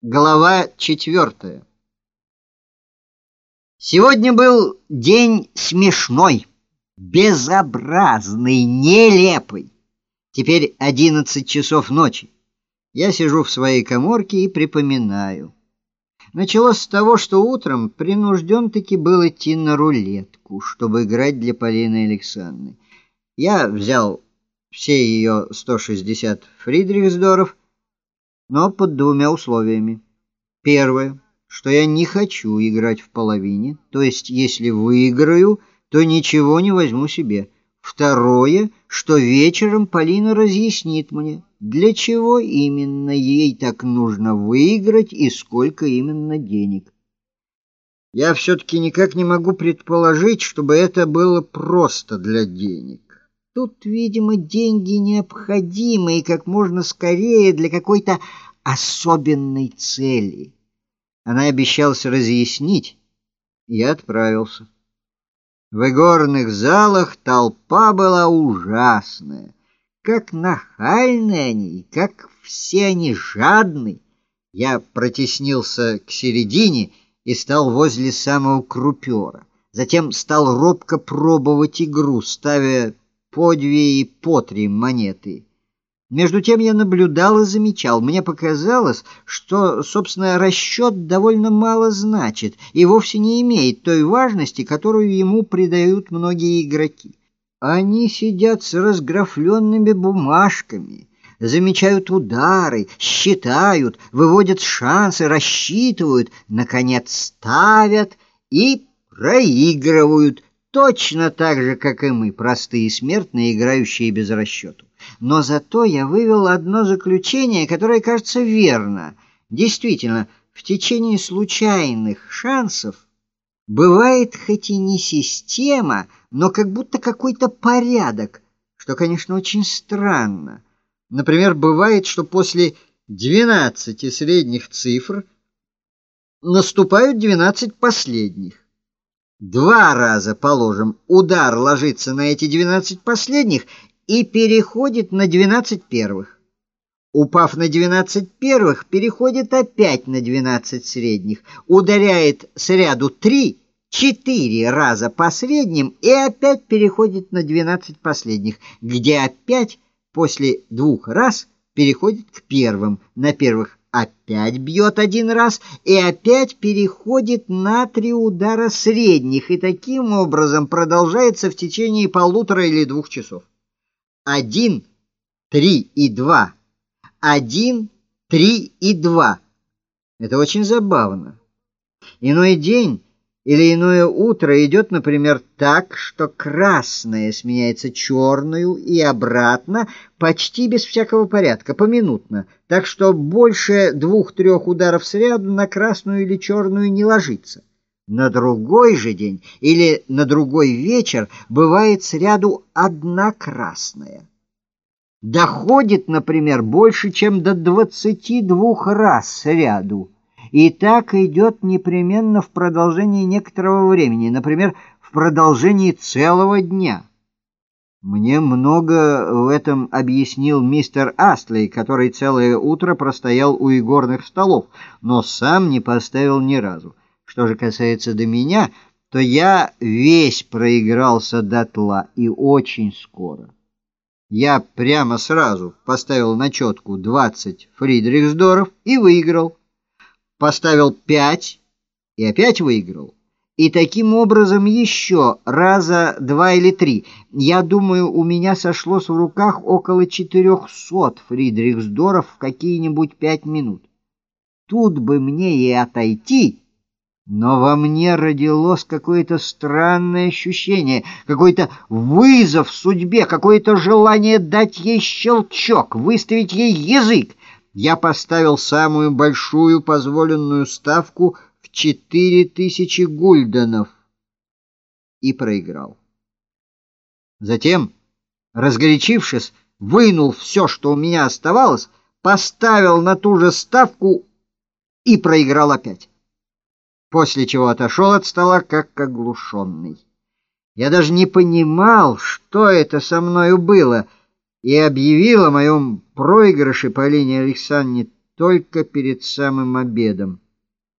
Глава четвертая. Сегодня был день смешной, безобразный, нелепый. Теперь одиннадцать часов ночи. Я сижу в своей коморке и припоминаю. Началось с того, что утром принужден-таки был идти на рулетку, чтобы играть для Полины Александровны. Я взял все ее 160 фридрихсдоров, но под двумя условиями. Первое, что я не хочу играть в половине, то есть если выиграю, то ничего не возьму себе. Второе, что вечером Полина разъяснит мне, для чего именно ей так нужно выиграть и сколько именно денег. Я все-таки никак не могу предположить, чтобы это было просто для денег. Тут, видимо, деньги необходимы и как можно скорее для какой-то особенной цели. Она обещалась разъяснить, и я отправился. В игорных залах толпа была ужасная. Как нахальны они, как все они жадны. Я протеснился к середине и стал возле самого крупера. Затем стал робко пробовать игру, ставя по две и по три монеты. Между тем я наблюдал и замечал. Мне показалось, что, собственно, расчет довольно мало значит и вовсе не имеет той важности, которую ему придают многие игроки. Они сидят с разграфленными бумажками, замечают удары, считают, выводят шансы, рассчитывают, наконец ставят и проигрывают, точно так же, как и мы, простые смертные, играющие без расчету. Но зато я вывел одно заключение, которое кажется верно. Действительно, в течение случайных шансов бывает хоть и не система, но как будто какой-то порядок, что, конечно, очень странно. Например, бывает, что после 12 средних цифр наступают 12 последних. Два раза, положим, удар ложится на эти 12 последних и переходит на 12 первых. Упав на 12 первых, переходит опять на 12 средних, ударяет с ряду 3, 4 раза по средним и опять переходит на 12 последних, где опять после двух раз переходит к первым, на первых опять бьет один раз и опять переходит на три удара средних, и таким образом продолжается в течение полутора или двух часов. Один, три и два. Один, три и два. Это очень забавно. Иной день или иное утро идет, например, так, что красное сменяется черную и обратно, почти без всякого порядка, поминутно, так что больше двух-трех ударов сряду на красную или черную не ложится. На другой же день или на другой вечер бывает сряду одна красная. Доходит, например, больше, чем до двадцати двух раз сряду и так идет непременно в продолжении некоторого времени, например, в продолжении целого дня. Мне много в этом объяснил мистер Астлей, который целое утро простоял у игорных столов, но сам не поставил ни разу. Что же касается до меня, то я весь проигрался дотла и очень скоро. Я прямо сразу поставил на четку 20 фридрихсдоров и выиграл поставил пять и опять выиграл. И таким образом еще раза два или три. Я думаю, у меня сошлось в руках около четырехсот фридрихсдоров в какие-нибудь пять минут. Тут бы мне и отойти, но во мне родилось какое-то странное ощущение, какой-то вызов судьбе, какое-то желание дать ей щелчок, выставить ей язык я поставил самую большую позволенную ставку в четыре тысячи гульденов и проиграл. Затем, разгорячившись, вынул все, что у меня оставалось, поставил на ту же ставку и проиграл опять. После чего отошел от стола как оглушенный. Я даже не понимал, что это со мною было — и объявил о моем проигрыше Полине Александровне только перед самым обедом.